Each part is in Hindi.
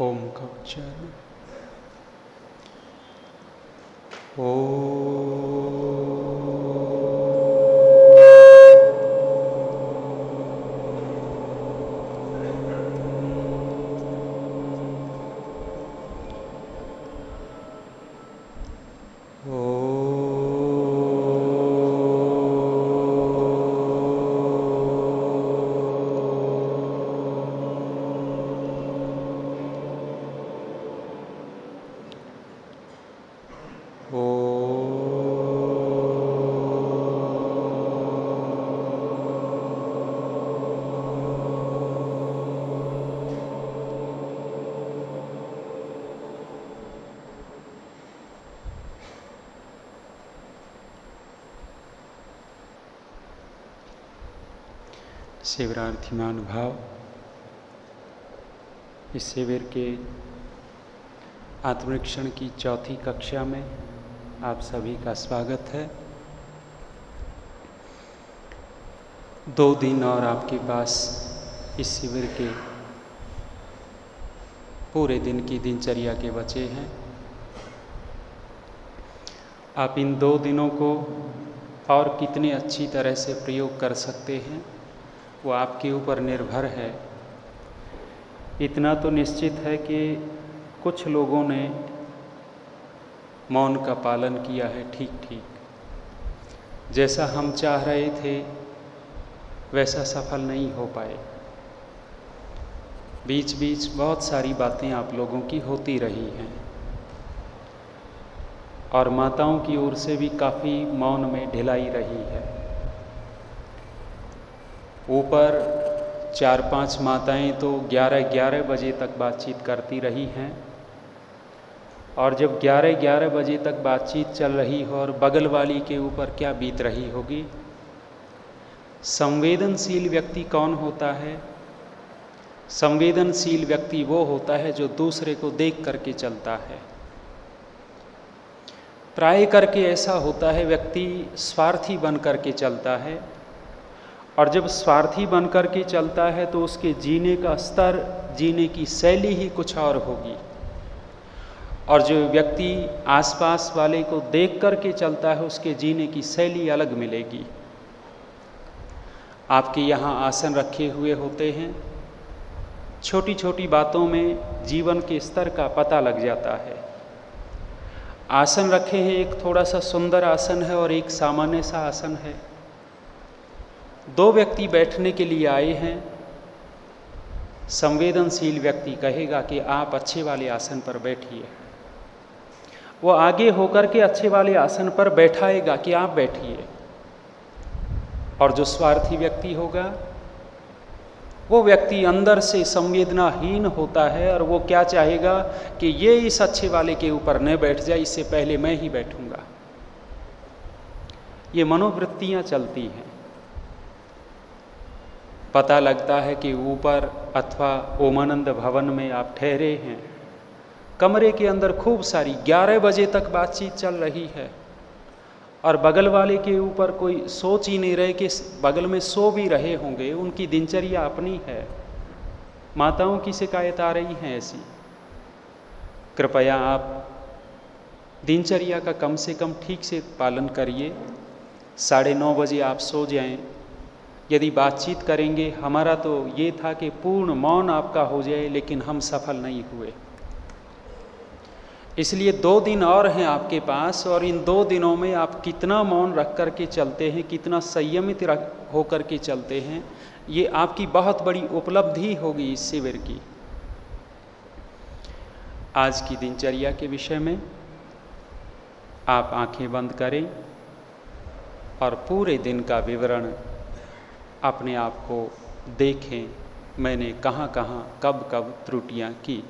ओम का उच्चारण। ओ शिवरार्थी महानुभाव इस शिविर के आत्मरीक्षण की चौथी कक्षा में आप सभी का स्वागत है। दो दिन और आपके पास इस शिविर के पूरे दिन की दिनचर्या के बचे हैं। आप इन दो दिनों को और कितनी अच्छी तरह से प्रयोग कर सकते हैं? वो आपके ऊपर निर्भर है। इतना तो निश्चित है कि कुछ लोगों ने मौन का पालन किया है ठीक ठीक जैसा हम चाह रहे थे, वैसा सफल नहीं हो पाए। बीच बीच बहुत सारी बातें आप लोगों की होती रही हैं। और माताओं की ओर से भी काफ़ी मौन में ढिलाई रही है। ऊपर चार पाँच माताएँ तो ग्यारह ग्यारह बजे तक बातचीत करती रही हैं। और जब ग्यारह ग्यारह बजे तक बातचीत चल रही हो और बगल वाली के ऊपर क्या बीत रही होगी? संवेदनशील व्यक्ति कौन होता है? संवेदनशील व्यक्ति वो होता है जो दूसरे को देख करके चलता है। प्राय करके ऐसा होता है, व्यक्ति स्वार्थी बन करके चलता है। और जब स्वार्थी बन कर के चलता है तो उसके जीने का स्तर, जीने की शैली ही कुछ और होगी। और जो व्यक्ति आसपास वाले को देख कर के चलता है, उसके जीने की शैली अलग मिलेगी। आपके यहाँ आसन रखे हुए होते हैं। छोटी छोटी बातों में जीवन के स्तर का पता लग जाता है। आसन रखे हैं, एक थोड़ा सा सुंदर आसन है और एक सामान्य सा आसन है। दो व्यक्ति बैठने के लिए आए हैं। संवेदनशील व्यक्ति कहेगा कि आप अच्छे वाले आसन पर बैठिए। वो आगे होकर के अच्छे वाले आसन पर बैठाएगा कि आप बैठिए। और जो स्वार्थी व्यक्ति होगा, वो व्यक्ति अंदर से संवेदनाहीन होता है और वो क्या चाहेगा कि ये इस अच्छे वाले के ऊपर न बैठ जाए, इससे पहले मैं ही बैठूँगा। ये मनोवृत्तियाँ चलती हैं। पता लगता है कि ऊपर अथवा ओमानंद भवन में आप ठहरे हैं। कमरे के अंदर खूब सारी 11 बजे तक बातचीत चल रही है। और बगल वाले के ऊपर कोई सोच ही नहीं रहे कि बगल में सो भी रहे होंगे, उनकी दिनचर्या अपनी है। माताओं की शिकायत आ रही है ऐसी। कृपया आप दिनचर्या का कम से कम ठीक से पालन करिए। साढ़े नौ बजे आप सो जाएँ। यदि बातचीत करेंगे, हमारा तो ये था कि पूर्ण मौन आपका हो जाए, लेकिन हम सफल नहीं हुए। इसलिए दो दिन और हैं आपके पास, और इन दो दिनों में आप कितना मौन रख कर के चलते हैं, कितना संयमित रख होकर के चलते हैं, ये आपकी बहुत बड़ी उपलब्धि होगी इस शिविर की। आज की दिनचर्या के विषय में आप आँखें बंद करें और पूरे दिन का विवरण अपने आप को देखें मैंने कहाँ कहाँ कब कब त्रुटियाँ की।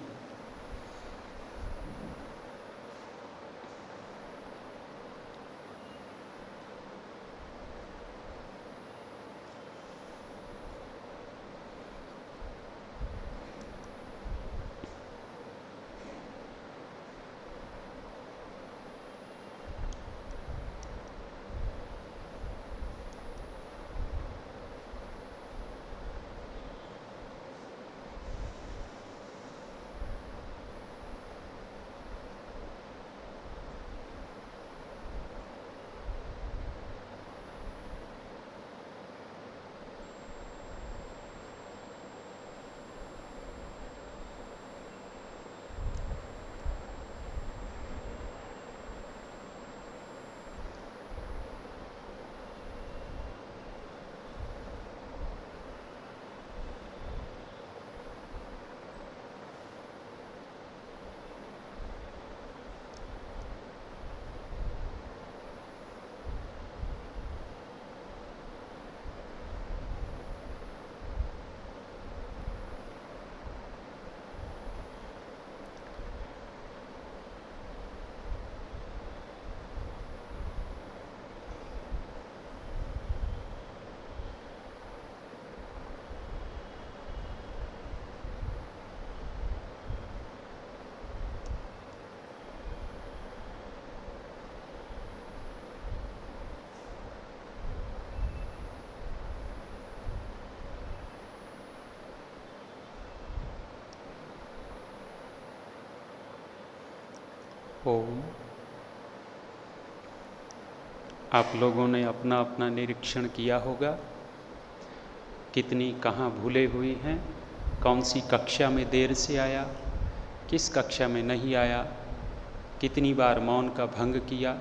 ओम आप लोगों ने अपना अपना निरीक्षण किया होगा। कितनी कहाँ भूले हुई हैं, कौन सी कक्षा में देर से आया, किस कक्षा में नहीं आया, कितनी बार मौन का भंग किया,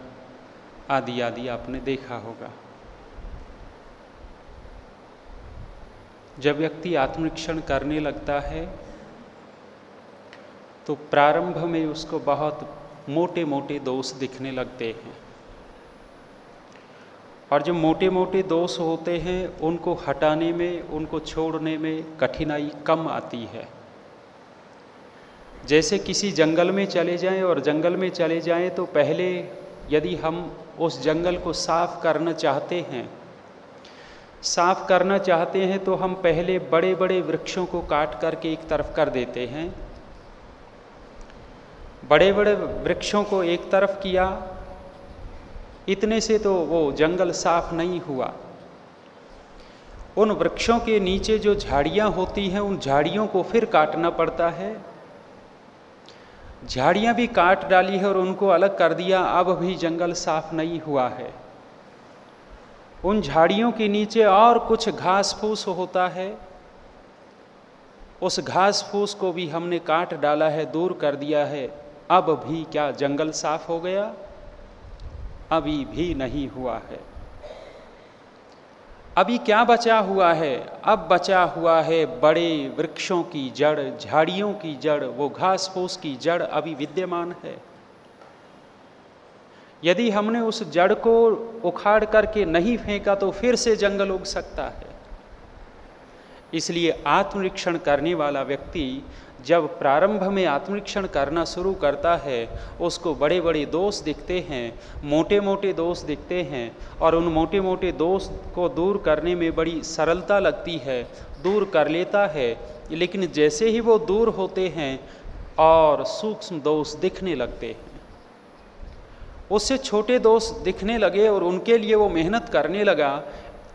आदि आदि आपने देखा होगा। जब व्यक्ति आत्मरीक्षण करने लगता है तो प्रारंभ में उसको बहुत मोटे मोटे दोष दिखने लगते हैं। और जो मोटे मोटे दोष होते हैं, उनको हटाने में, उनको छोड़ने में कठिनाई कम आती है। जैसे किसी जंगल में चले जाएँ और जंगल में चले जाएँ तो पहले यदि हम उस जंगल को साफ़ करना चाहते हैं, साफ़ करना चाहते हैं तो हम पहले बड़े बड़े वृक्षों को काट करके एक तरफ़ कर देते हैं। बड़े बड़े वृक्षों को एक तरफ़ किया, इतने से तो वो जंगल साफ़ नहीं हुआ। उन वृक्षों के नीचे जो झाड़ियाँ होती हैं, उन झाड़ियों को फिर काटना पड़ता है। झाड़ियाँ भी काट डाली है और उनको अलग कर दिया, अब भी जंगल साफ़ नहीं हुआ है। उन झाड़ियों के नीचे और कुछ घास फूस होता है। उस घास फूस को भी हमने काट डाला है, दूर कर दिया है। अब भी क्या जंगल साफ़ हो गया? अभी भी नहीं हुआ है। अभी क्या बचा हुआ है? अब बचा हुआ है बड़े वृक्षों की जड़, झाड़ियों की जड़, वो घास फूस की जड़ अभी विद्यमान है। यदि हमने उस जड़ को उखाड़ करके नहीं फेंका तो फिर से जंगल उग सकता है। इसलिए आत्मरीक्षण करने वाला व्यक्ति जब प्रारंभ में आत्मरीक्षण करना शुरू करता है, उसको बड़े बड़े दोष दिखते हैं मोटे मोटे दोष दिखते हैं और उन मोटे मोटे दोष को दूर करने में बड़ी सरलता लगती है, दूर कर लेता है। लेकिन जैसे ही वो दूर होते हैं और सूक्ष्म दोष दिखने लगते हैं। उससे छोटे दोष दिखने लगे और उनके लिए वो मेहनत करने लगा।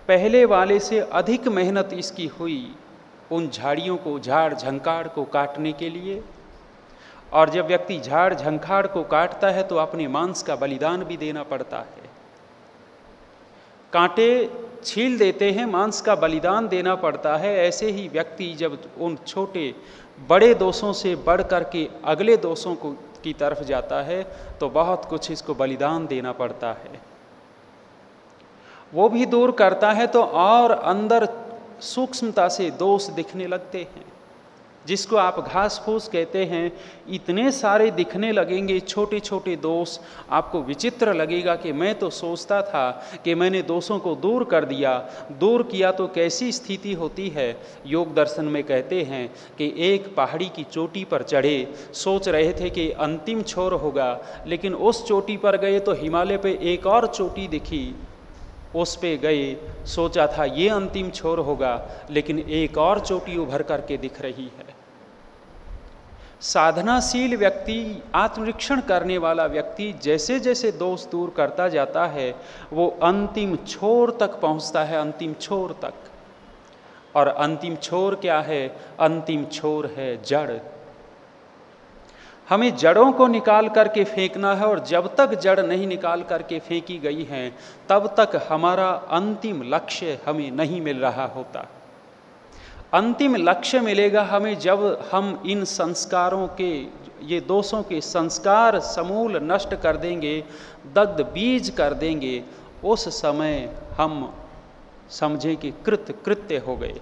पहले वाले से अधिक मेहनत इसकी हुई। उन झाड़ियों को, झाड़ झंकाड़ को काटने के लिए। और जब व्यक्ति झाड़ झंखाड़ को काटता है तो अपने मांस का बलिदान भी देना पड़ता है। कांटे छील देते हैं, मांस का बलिदान देना पड़ता है। ऐसे ही व्यक्ति जब उन छोटे, बड़े दोषों से बढ़ करके अगले दोषों को, की तरफ़ जाता है तो बहुत कुछ इसको बलिदान देना पड़ता है। वो भी दूर करता है तो और अंदर सूक्ष्मता से दोष दिखने लगते हैं। जिसको आप घास फूस कहते हैं, इतने सारे दिखने लगेंगे छोटे छोटे दोष। आपको विचित्र लगेगा कि मैं तो सोचता था कि मैंने दोषों को दूर कर दिया। दूर किया तो कैसी स्थिति होती है? योग दर्शन में कहते हैं कि एक पहाड़ी की चोटी पर चढ़े। सोच रहे थे कि अंतिम छोर होगा, लेकिन उस चोटी पर गए तो हिमालय पे एक और चोटी दिखी। उस पे गए, सोचा था ये अंतिम छोर होगा, लेकिन एक और चोटी उभर करके दिख रही है। साधनाशील व्यक्ति आत्मरीक्षण करने वाला व्यक्ति जैसे जैसे दोष दूर करता जाता है, वो अंतिम छोर तक पहुँचता है, अंतिम छोर तक। और अंतिम छोर क्या है? अंतिम छोर है जड़। हमें जड़ों को निकाल करके फेंकना है और जब तक जड़ नहीं निकाल करके फेंकी गई हैं, तब तक हमारा अंतिम लक्ष्य हमें नहीं मिल रहा होता। अंतिम लक्ष्य मिलेगा हमें जब हम इन संस्कारों के, ये दोषों के संस्कार समूल नष्ट कर देंगे, दग्ध बीज कर देंगे, उस समय हम समझें कि कृत, कृत्य हो गए।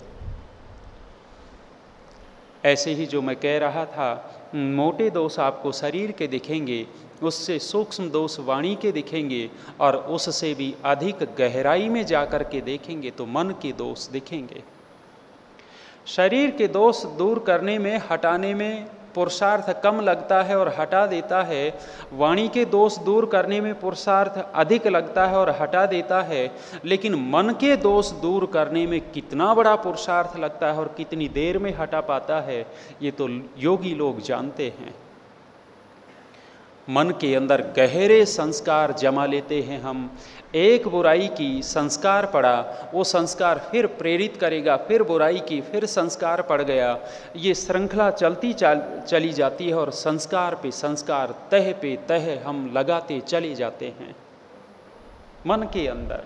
ऐसे ही जो मैं कह रहा था मोटे दोष आपको शरीर के दिखेंगे, उससे सूक्ष्म दोष वाणी के दिखेंगे और उससे भी अधिक गहराई में जाकर के देखेंगे तो मन के दोष दिखेंगे। शरीर के दोष दूर करने में, हटाने में पुरुषार्थ कम लगता है और हटा देता है। वाणी के दोष दूर करने में पुरुषार्थ अधिक लगता है और हटा देता है। लेकिन मन के दोष दूर करने में कितना बड़ा पुरुषार्थ लगता है और कितनी देर में हटा पाता है, ये तो योगी लोग जानते हैं। मन के अंदर गहरे संस्कार जमा लेते हैं हम। एक बुराई की संस्कार पड़ा, वो संस्कार फिर प्रेरित करेगा, फिर बुराई की फिर संस्कार पड़ गया। ये श्रृंखला चलती चल, चली जाती है और संस्कार पे संस्कार, तह पे तह हम लगाते चले जाते हैं। मन के अंदर,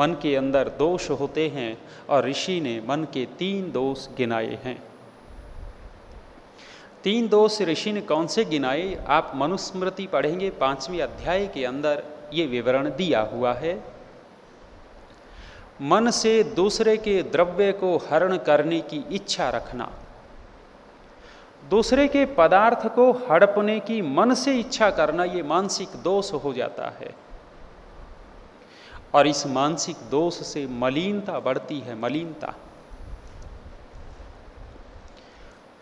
मन के अंदर दोष होते हैं और ऋषि ने मन के तीन दोष गिनाए हैं। तीन दोष ऋषि ने कौन से गिनाए? आप मनुस्मृति पढ़ेंगे पांचवी अध्याय के अंदर। ये विवरण दिया हुआ है। मन से दूसरे के द्रव्य को हरण करने की इच्छा रखना। दूसरे के पदार्थ को हड़पने की मन से इच्छा करना ये मानसिक दोष हो जाता है। और इस मानसिक दोष से मलिनता बढ़ती है, मलिनता।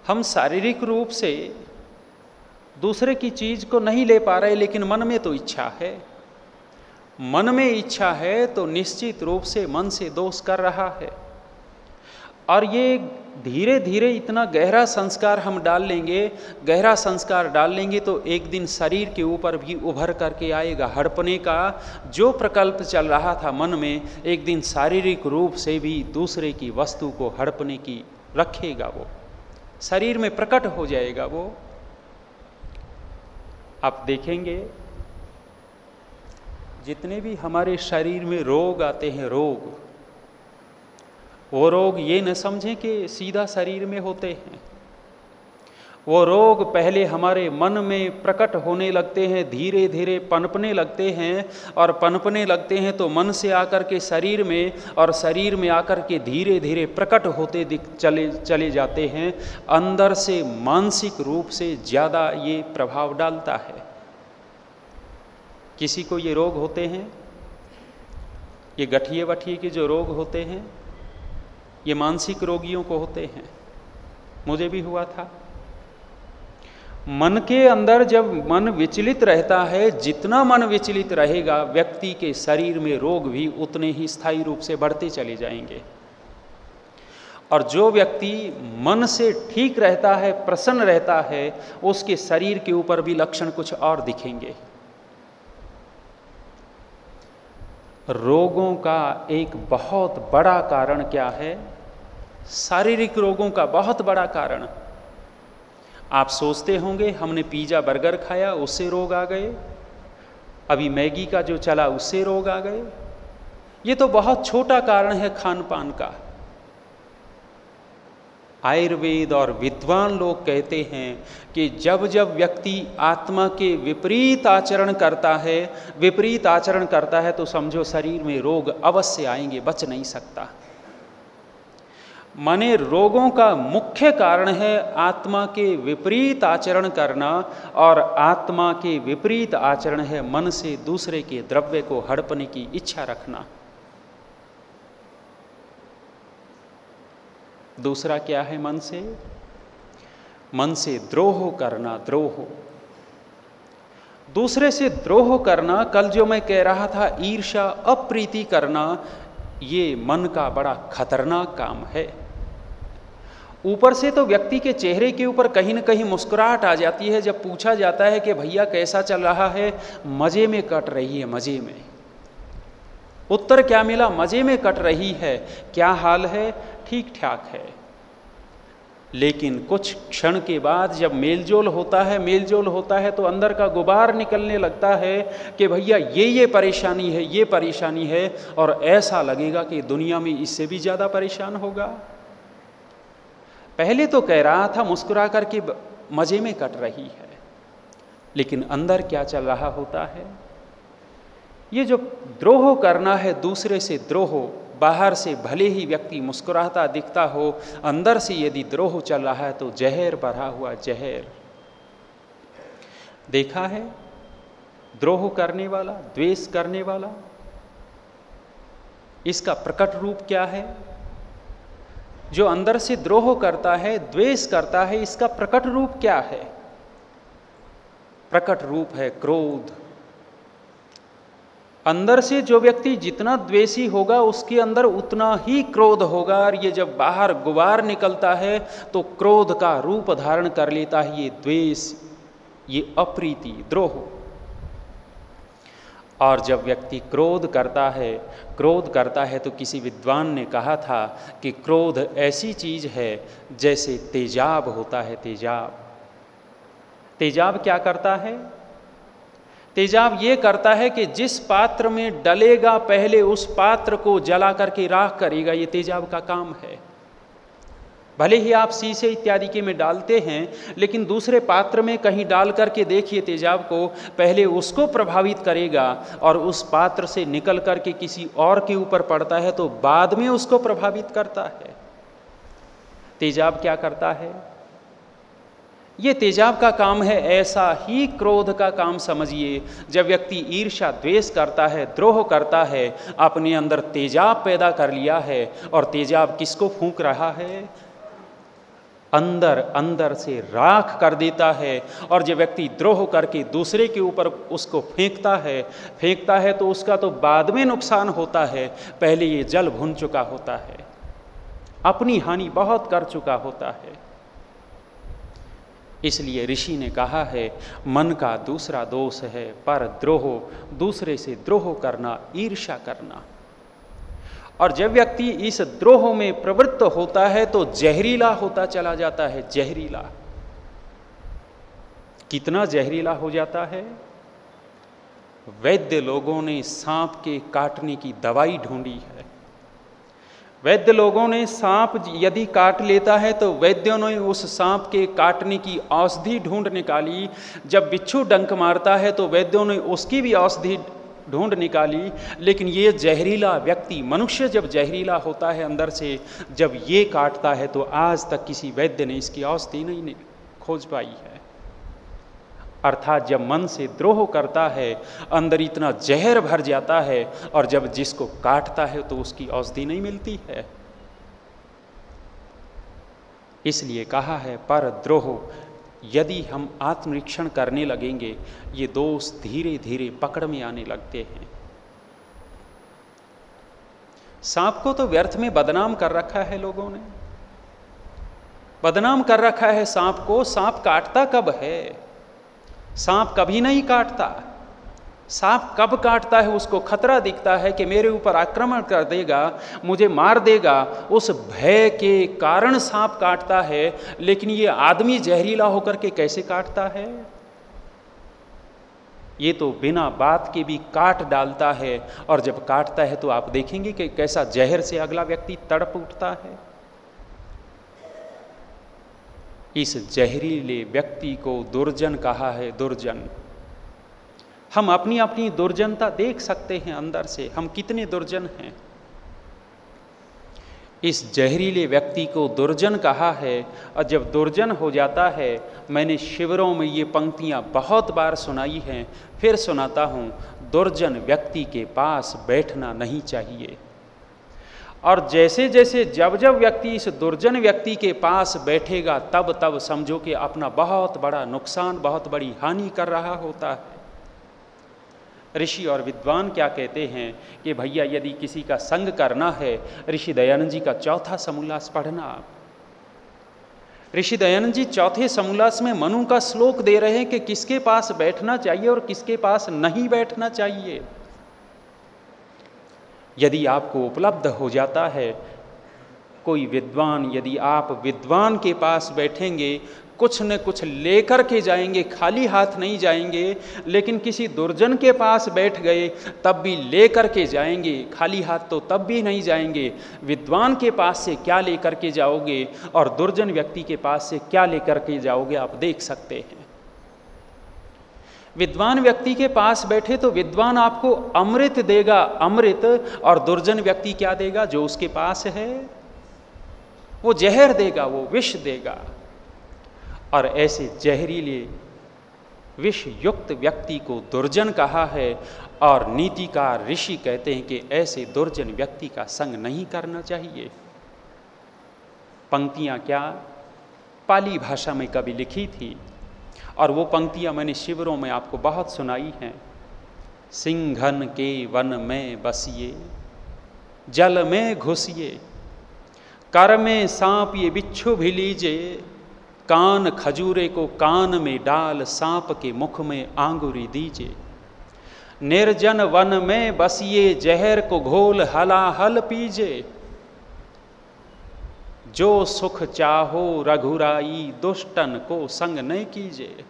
हम शारीरिक रूप से दूसरे की चीज़ को नहीं ले पा रहे, लेकिन मन में तो इच्छा है। मन में इच्छा है तो निश्चित रूप से मन से दोष कर रहा है। और ये धीरे धीरे इतना गहरा संस्कार हम डाल लेंगे, गहरा संस्कार डाल लेंगे तो एक दिन शरीर के ऊपर भी उभर करके आएगा हड़पने का। जो प्रकल्प चल रहा था मन में, एक दिन शारीरिक रूप से भी दूसरे की वस्तु को हड़पने की रखेगा वो। शरीर में प्रकट हो जाएगा वो। आप देखेंगे जितने भी हमारे शरीर में रोग आते हैं, रोग, वो रोग ये न समझें कि सीधा शरीर में होते हैं। वो रोग पहले हमारे मन में प्रकट होने लगते हैं धीरे धीरे पनपने लगते हैं और पनपने लगते हैं तो मन से आकर के शरीर में और शरीर में आकर के धीरे धीरे प्रकट होते दिख, चले चले जाते हैं। अंदर से मानसिक रूप से ज़्यादा ये प्रभाव डालता है। किसी को ये रोग होते हैं? ये गठिए वठिए के जो रोग होते हैं, ये मानसिक रोगियों को होते हैं। मुझे भी हुआ था। मन के अंदर जब मन विचलित रहता है, जितना मन विचलित रहेगा, व्यक्ति के शरीर में रोग भी उतने ही स्थायी रूप से बढ़ते चले जाएँगे। और जो व्यक्ति मन से ठीक रहता है, प्रसन्न रहता है, उसके शरीर के ऊपर भी लक्षण कुछ और दिखेंगे। रोगों का एक बहुत बड़ा कारण क्या है? शारीरिक रोगों का बहुत बड़ा कारण। आप सोचते होंगे, हमने पिज़्ज़ा बर्गर खाया, उससे रोग आ गए। अभी मैगी का जो चला, उससे रोग आ गए। ये तो बहुत छोटा कारण है खान पान का। आयुर्वेद और विद्वान लोग कहते हैं कि जब जब व्यक्ति आत्मा के विपरीत आचरण करता है, विपरीत आचरण करता है तो समझो शरीर में रोग अवश्य आएँगे, बच नहीं सकता। माने रोगों का मुख्य कारण है आत्मा के विपरीत आचरण करना और आत्मा के विपरीत आचरण है मन से दूसरे के द्रव्य को हड़पने की इच्छा रखना। दूसरा क्या है मन से? मन से द्रोह करना द्रोह। दूसरे से द्रोह करना, कल जो मैं कह रहा था ईर्षा अप्रीति करना, ये मन का बड़ा खतरनाक काम है। ऊपर से तो व्यक्ति के चेहरे के ऊपर कहीं ना कहीं मुस्कुराहट आ जाती है, जब पूछा जाता है कि भैया कैसा चल रहा है? मज़े में कट रही है, मज़े में। उत्तर क्या मिला? मज़े में कट रही है। क्या हाल है? ठीक ठाक है। लेकिन कुछ क्षण के बाद जब मेलजोल होता है, मेलजोल होता है तो अंदर का गुबार निकलने लगता है कि भैया ये ये परेशानी है, ये परेशानी है, और ऐसा लगेगा कि दुनिया में इससे भी ज़्यादा परेशान होगा। पहले तो कह रहा था, मुस्कुरा करके मज़े में कट रही है। लेकिन अंदर क्या चल रहा होता है? ये जो द्रोह करना है, दूसरे से द्रोह बाहर से भले ही व्यक्ति मुस्कुराता दिखता हो, अंदर से यदि द्रोह चल रहा है तो जहर भरा हुआ जहर। देखा है? द्रोह करने वाला, द्वेष करने वाला, इसका प्रकट रूप क्या है? जो अंदर से द्रोह करता है, द्वेष करता है, इसका प्रकट रूप क्या है? प्रकट रूप है क्रोध। अंदर से जो व्यक्ति जितना द्वेषी होगा, उसके अंदर उतना ही क्रोध होगा। और ये जब बाहर गुबार निकलता है तो क्रोध का रूप धारण कर लेता है। ये द्वेष, ये अप्रीति, द्रोह। और जब व्यक्ति क्रोध करता है, क्रोध करता है तो किसी विद्वान ने कहा था कि क्रोध ऐसी चीज़ है, जैसे तेजाब होता है, तेजाब। तेजाब क्या करता है? तेजाब ये करता है कि जिस पात्र में डलेगा पहले उस पात्र को जला करके राख करेगा, ये तेजाब का काम है। भले ही आप शीशे इत्यादि के में डालते हैं, लेकिन दूसरे पात्र में कहीं डाल करके देखिए तेजाब को, पहले उसको प्रभावित करेगा और उस पात्र से निकल करके किसी और के ऊपर पड़ता है तो बाद में उसको प्रभावित करता है। तेजाब क्या करता है? ये तेजाब का काम है, ऐसा ही क्रोध का काम समझिए। जब व्यक्ति ईर्षा द्वेष करता है, द्रोह करता है, अपने अंदर तेजाब पैदा कर लिया है, और तेजाब किसको फूंक रहा है? अंदर अंदर से राख कर देता है, और जब व्यक्ति द्रोह करके दूसरे के ऊपर उसको फेंकता है फेंकता है तो उसका तो बाद में नुकसान होता है, पहले ये जल भुन चुका होता है, अपनी हानि बहुत कर चुका होता है। इसलिए ऋषि ने कहा है, मन का दूसरा दोष है पर द्रोह, दूसरे से द्रोह करना ईर्षा करना। और जब व्यक्ति इस द्रोह में प्रवृत्त होता है तो जहरीला होता चला जाता है, जहरीला। कितना जहरीला हो जाता है? वैद्य लोगों ने सांप के काटने की दवाई ढूंढी है। वैद्य लोगों ने सांप यदि काट लेता है तो वैद्यों ने उस सांप के काटने की औषधि ढूंढ निकाली। जब बिच्छू डंक मारता है तो वैद्यों ने उसकी भी औषधि ढूंढ निकाली। लेकिन ये जहरीला व्यक्ति, मनुष्य जब जहरीला होता है अंदर से, जब ये काटता है तो आज तक किसी वैद्य ने इसकी औषधि नहीं खोज पाई है। अर्थात जब मन से द्रोह करता है, अंदर इतना जहर भर जाता है और जब जिसको काटता है तो उसकी औषधि नहीं मिलती है। इसलिए कहा है, पर द्रोह, यदि हम आत्मरीक्षण करने लगेंगे, ये दोष धीरे धीरे पकड़ में आने लगते हैं। सांप को तो व्यर्थ में बदनाम कर रखा है लोगों ने। बदनाम कर रखा है सांप को, सांप काटता कब है? सांप कभी नहीं काटता। सांप कब काटता है उसको खतरा दिखता है कि मेरे ऊपर आक्रमण कर देगा, मुझे मार देगा। उस भय के कारण सांप काटता है, लेकिन ये आदमी जहरीला होकर के कैसे काटता है? ये तो बिना बात के भी काट डालता है, और जब काटता है तो आप देखेंगे कि कैसा जहर से अगला व्यक्ति तड़प उठता है। इस जहरीले व्यक्ति को दुर्जन कहा है, दुर्जन। हम अपनी अपनी दुर्जनता देख सकते हैं अंदर से, हम कितने दुर्जन हैं। इस जहरीले व्यक्ति को दुर्जन कहा है, और जब दुर्जन हो जाता है, मैंने शिविरों में ये पंक्तियाँ बहुत बार सुनाई हैं, फिर सुनाता हूँ, दुर्जन व्यक्ति के पास बैठना नहीं चाहिए। और जैसे जैसे जब जब व्यक्ति इस दुर्जन व्यक्ति के पास बैठेगा, तब तब समझो कि अपना बहुत बड़ा नुकसान, बहुत बड़ी हानि कर रहा होता है। ऋषि और विद्वान क्या कहते हैं कि भैया, यदि किसी का संग करना है, ऋषि दयानंद जी का चौथा समोल्लास पढ़ना। ऋषि दयानंद जी चौथे समोल्लास में मनु का श्लोक दे रहे हैं कि किसके पास बैठना चाहिए और किसके पास नहीं बैठना चाहिए। यदि आपको उपलब्ध हो जाता है, कोई विद्वान यदि आप विद्वान के पास बैठेंगे, कुछ न कुछ लेकर के जाएँगे, खाली हाथ नहीं जाएँगे, लेकिन किसी दुर्जन के पास बैठ गए, तब भी लेकर के जाएँगे, खाली हाथ तो तब भी नहीं जाएँगे। विद्वान के पास से क्या लेकर के जाओगे और दुर्जन व्यक्ति के पास से क्या लेकर के जाओगे, आप देख सकते हैं। विद्वान व्यक्ति के पास बैठे तो विद्वान आपको अमृत देगा, अमृत, और दुर्जन व्यक्ति क्या देगा जो उसके पास है? वो जहर देगा, वो विष देगा। और ऐसे जहरीले विष युक्त व्यक्ति को दुर्जन कहा है, और नीतिकार ऋषि कहते हैं कि ऐसे दुर्जन व्यक्ति का संग नहीं करना चाहिए। पंक्तियाँ क्या? पाली भाषा में कभी लिखी थी और वो पंक्तियाँ मैंने शिविरों में आपको बहुत सुनाई हैं। सिंघन के वन में बसिए, जल में घुसिए, कर में सांप ये बिच्छू भी लीजिए, कान खजूरे को कान में डाल सांप के मुख में आंगुरी दीजिए। निर्जन वन में बसिए, जहर को घोल हलाहल पीजे जो सुख चाहो रघुराई, दुष्टन को संग नहीं कीजिए।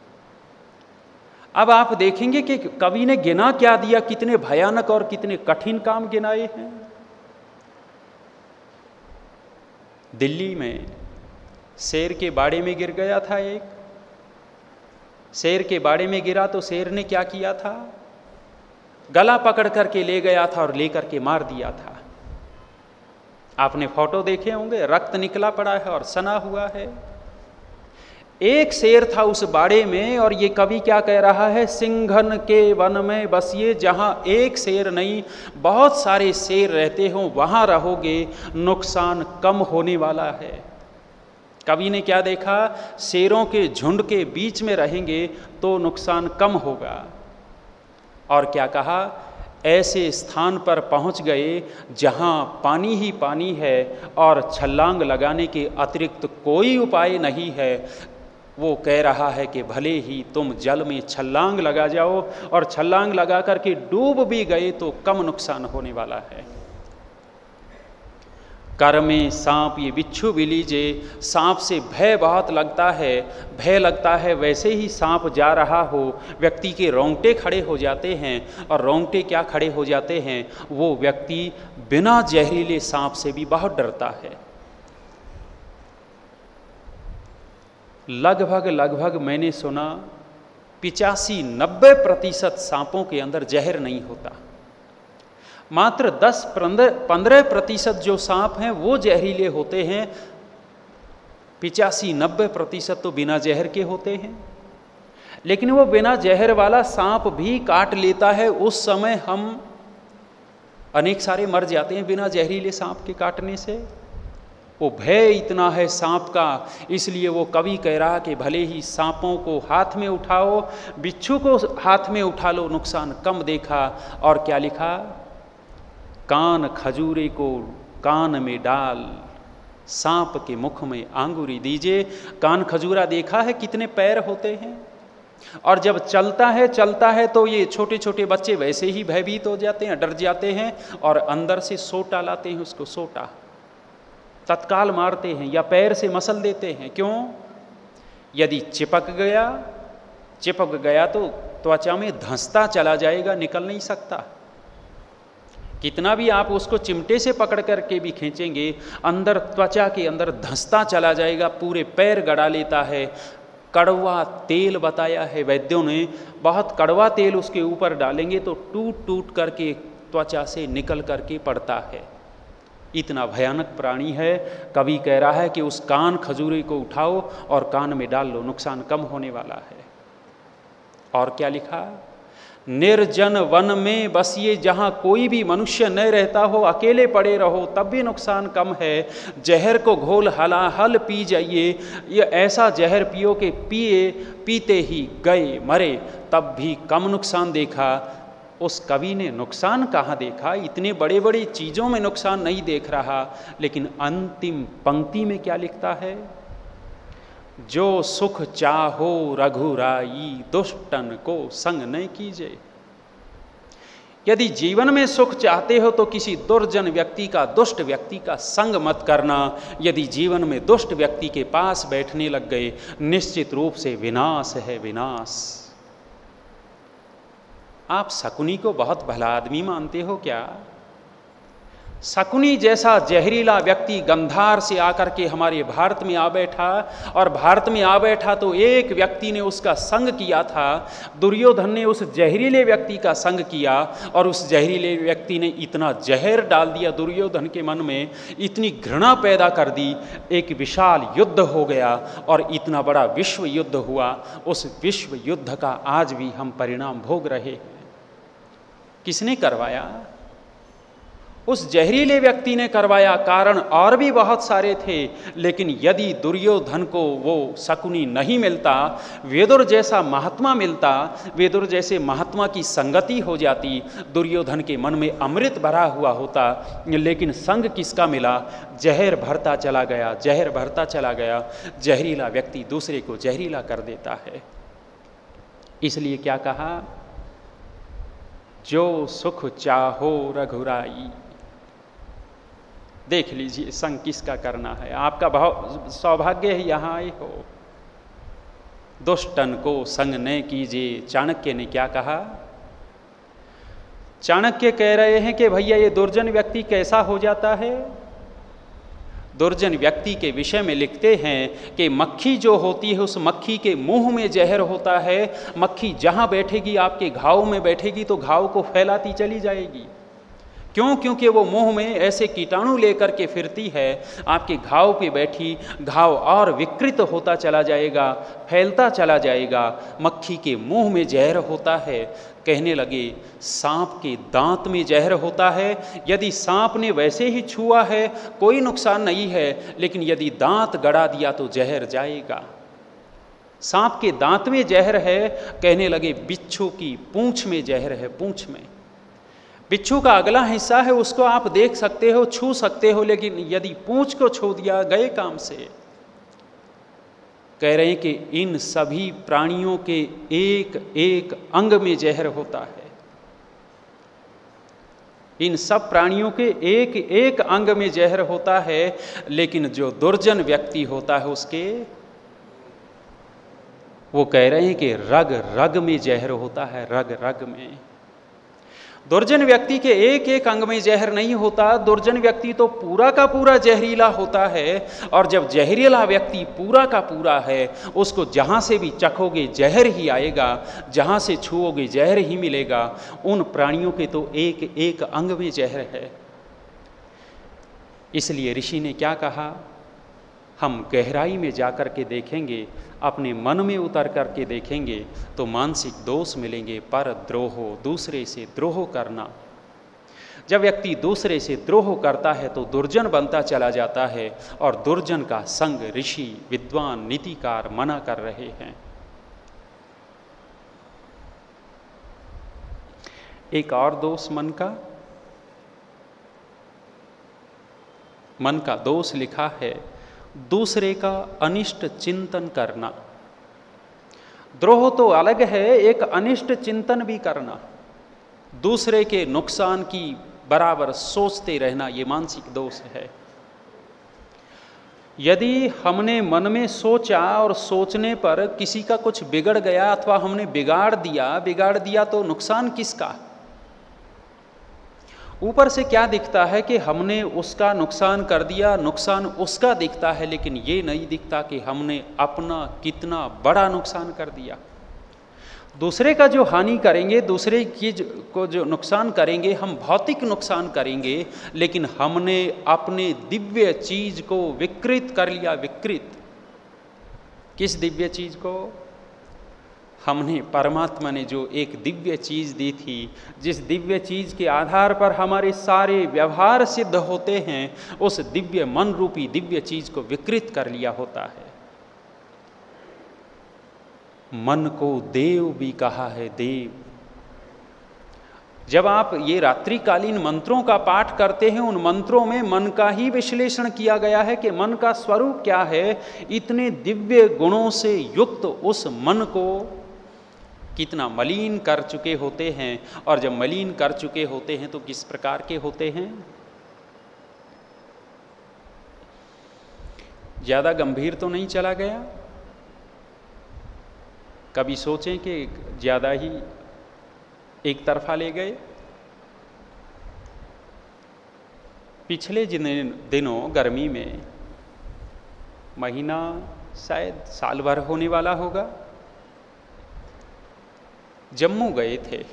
अब आप देखेंगे कि कवि ने गिना क्या दिया, कितने भयानक और कितने कठिन काम गिनाए हैं। दिल्ली में शेर के बाड़े में गिर गया था एक। शेर के बाड़े में गिरा तो शेर ने क्या किया था? गला पकड़ करके ले गया था और लेकर के मार दिया था। आपने फ़ोटो देखे होंगे, रक्त निकला पड़ा है और सना हुआ है। एक शेर था उस बाड़े में और ये कवि क्या कह रहा है, सिंघन के वन में बसिए, जहाँ एक शेर नहीं, बहुत सारे शेर रहते हो, वहाँ रहोगे, नुकसान कम होने वाला है। कवि ने क्या देखा, शेरों के झुंड के बीच में रहेंगे तो नुकसान कम होगा। और क्या कहा ऐसे स्थान पर पहुँच गए जहाँ पानी ही पानी है और छलांग लगाने के अतिरिक्त कोई उपाय नहीं है। वो कह रहा है कि भले ही तुम जल में छलांग लगा जाओ और छलांग लगा करके डूब भी गए तो कम नुकसान होने वाला है। कर में सांप ये बिच्छू भी लीजिए सांप से भय बहुत लगता है, भय लगता है वैसे ही सांप जा रहा हो, व्यक्ति के रोंगटे खड़े हो जाते हैं। और रोंगटे क्या खड़े हो जाते हैं? वो व्यक्ति बिना जहरीले सांप से भी बहुत डरता है। लगभग लगभग मैंने सुना, पिचासी नब्बे प्रतिशत सांपों के अंदर जहर नहीं होता। मात्र 10 पंद्रह प्रतिशत जो सांप हैं, वो जहरीले होते हैं। पिचासी, नब्बे प्रतिशत तो बिना जहर के होते हैं। लेकिन वो बिना जहर वाला सांप भी काट लेता है। उस समय हम अनेक सारे मर जाते हैं बिना जहरीले सांप के काटने से। वो भय इतना है सांप का, इसलिए वो कवि कह रहा कि भले ही सांपों को हाथ में उठाओ, बिच्छू को हाथ में उठा लो, नुकसान कम देखा। और क्या लिखा? कान खजूरे को कान में डाल, सांप के मुख में आंगुरी दीजिए। कान खजूरा देखा है कितने पैर होते हैं? और जब चलता है चलता है तो ये छोटे छोटे बच्चे वैसे ही भयभीत हो जाते हैं, डर जाते हैं और अंदर से सोटा लाते हैं उसको सोटा। तत्काल मारते हैं या पैर से मसल देते हैं। क्यों? यदि चिपक गया चिपक गया तो त्वचा में धंसता चला जाएगा, निकल नहीं सकता। कितना भी आप उसको चिमटे से पकड़ करके भी खींचेंगे, अंदर त्वचा के अंदर धंसता चला जाएगा, पूरे पैर गड़ा लेता है। कड़वा तेल बताया है वैद्यों ने, बहुत कड़वा तेल उसके ऊपर डालेंगे तो टूट टूट करके त्वचा से निकल करके पड़ता है। इतना भयानक प्राणी है, कवि कह रहा है कि उस कान खजूरी को उठाओ और कान में डाल लो, नुकसान कम होने वाला है। और क्या लिखा? निर्जन वन में बसिए, जहाँ कोई भी मनुष्य न रहता हो, अकेले पड़े रहो, तब भी नुकसान कम है। जहर को घोल हलाहल पी जाइए। ये ऐसा जहर पियो के पिए, पीते ही गए, मरे, तब भी कम नुकसान देखा। उस कवि ने नुकसान कहाँ देखा? इतने बड़े बड़े चीज़ों में नुकसान नहीं देख रहा। लेकिन अंतिम पंक्ति में क्या लिखता है? जो सुख चाहो रघुराई, दुष्टन को संग नहीं कीजिए। यदि जीवन में सुख चाहते हो तो किसी दुर्जन व्यक्ति का, दुष्ट व्यक्ति का संग मत करना। यदि जीवन में दुष्ट व्यक्ति के पास बैठने लग गए, निश्चित रूप से विनाश है विनाश। आप शकुनी को बहुत भला आदमी मानते हो क्या? शकुनी जैसा जहरीला व्यक्ति गंधार से आकर के हमारे भारत में आ बैठा और भारत में आ बैठा तो एक व्यक्ति ने उसका संग किया था। दुर्योधन ने उस जहरीले व्यक्ति का संग किया और उस जहरीले व्यक्ति ने इतना जहर डाल दिया दुर्योधन के मन में, इतनी घृणा पैदा कर दी, एक विशाल युद्ध हो गया और इतना बड़ा विश्व युद्ध हुआ। उस विश्व युद्ध का आज भी हम परिणाम भोग रहे हैं। किसने करवाया? उस जहरीले व्यक्ति ने करवाया कारण और भी बहुत सारे थे, लेकिन यदि दुर्योधन को वो शकुनी नहीं मिलता, वेदुर जैसा महात्मा मिलता, वेदुर जैसे महात्मा की संगति हो जाती, दुर्योधन के मन में अमृत भरा हुआ होता, लेकिन संग किसका मिला? जहर भरता चला गया, जहर भरता चला गया, जहरीला व्यक्ति दूसरे को जहरीला कर देता है। इसलिए क्या कहा? जो सुख चाहो रघुराई। देख लीजिए, संग किसका करना है? आपका भाव, सौभाग्य है यहाँ आए हो। दुष्टन को संग न कीजिए। चाणक्य ने क्या कहा? चाणक्य कह रहे हैं कि भैया, ये दुर्जन व्यक्ति कैसा हो जाता है? दुर्जन व्यक्ति के विषय में लिखते हैं कि मक्खी जो होती है, उस मक्खी के मुँह में जहर होता है। मक्खी जहाँ बैठेगी, आपके घाव में बैठेगी तो घाव को फैलाती चली जाएगी। क्यों? क्योंकि वो मुँह में ऐसे कीटाणु लेकर के फिरती है, आपके घाव पे बैठी, घाव और विकृत होता चला जाएगा, फैलता चला जाएगा, मक्खी के मुँह में जहर होता है। कहने लगे, सांप के दांत में जहर होता है, यदि सांप ने वैसे ही छुआ है, कोई नुकसान नहीं है, लेकिन यदि दांत गड़ा दिया तो जहर जाएगा। सांप के दांत में जहर है, कहने लगे, बिच्छू की पूंछ में जहर है, पूंछ में। बिच्छू का अगला हिस्सा है, उसको आप देख सकते हो, छू सकते हो, लेकिन यदि पूंछ को छू दिया गए काम से, कह रहे हैं कि इन सभी प्राणियों के एक एक अंग में जहर होता है। इन सब प्राणियों के एक एक अंग में जहर होता है, लेकिन जो दुर्जन व्यक्ति होता है उसके, वो कह रहे हैं कि रग रग में जहर होता है, रग रग में। दुर्जन व्यक्ति के एक एक अंग में जहर नहीं होता। दुर्जन व्यक्ति तो पूरा का पूरा जहरीला होता है और जब जहरीला व्यक्ति पूरा का पूरा है, उसको जहाँ से भी चखोगे जहर ही आएगा, जहाँ से छुओगे जहर ही मिलेगा। उन प्राणियों के तो एक एक अंग में जहर है। इसलिए ऋषि ने क्या कहा? हम गहराई में जाकर के देखेंगे, अपने मन में उतर करके देखेंगे तो मानसिक दोष मिलेंगे पर द्रोह दूसरे से द्रोह करना। जब व्यक्ति दूसरे से द्रोह करता है तो दुर्जन बनता चला जाता है, और दुर्जन का संग ऋषि, विद्वान, नीतिकार मना कर रहे हैं। एक और दोष मन का? मन का दोष लिखा है दूसरे का अनिष्ट चिंतन करना। द्रोह तो अलग है, एक अनिष्ट चिंतन भी करना। दूसरे के नुकसान की बराबर सोचते रहना, ये मानसिक दोष है। यदि हमने मन में सोचा और सोचने पर किसी का कुछ बिगड़ गया अथवा हमने बिगाड़ दिया बिगाड़ दिया तो नुकसान किसका? ऊपर से क्या दिखता है कि हमने उसका नुकसान कर दिया नुकसान उसका दिखता है लेकिन ये नहीं दिखता कि हमने अपना कितना बड़ा नुकसान कर दिया। दूसरे का जो हानि करेंगे दूसरे की जो, को जो नुकसान करेंगे हम भौतिक नुकसान करेंगे लेकिन हमने अपने दिव्य चीज़ को विकृत कर लिया विकृत। किस दिव्य चीज़ को? हमने परमात्मा ने जो एक दिव्य चीज़ दी थी, जिस दिव्य चीज़ के आधार पर हमारे सारे व्यवहार सिद्ध होते हैं, उस दिव्य मन रूपी दिव्य चीज़ को विकृत कर लिया होता है। मन को देव भी कहा है, देव। जब आप ये रात्रिकालीन मंत्रों का पाठ करते हैं, उन मंत्रों में मन का ही विश्लेषण किया गया है कि मन का स्वरूप क्या है, इतने दिव्य गुणों से युक्त उस मन को कितना मलिन कर चुके होते हैं और जब मलिन कर चुके होते हैं तो किस प्रकार के होते हैं? ज़्यादा गंभीर तो नहीं चला गया? कभी सोचें कि ज़्यादा ही एक तरफा ले गए? पिछले जिन दिनों गर्मी में महीना शायद साल भर होने वाला होगा। जम्मू गए थे।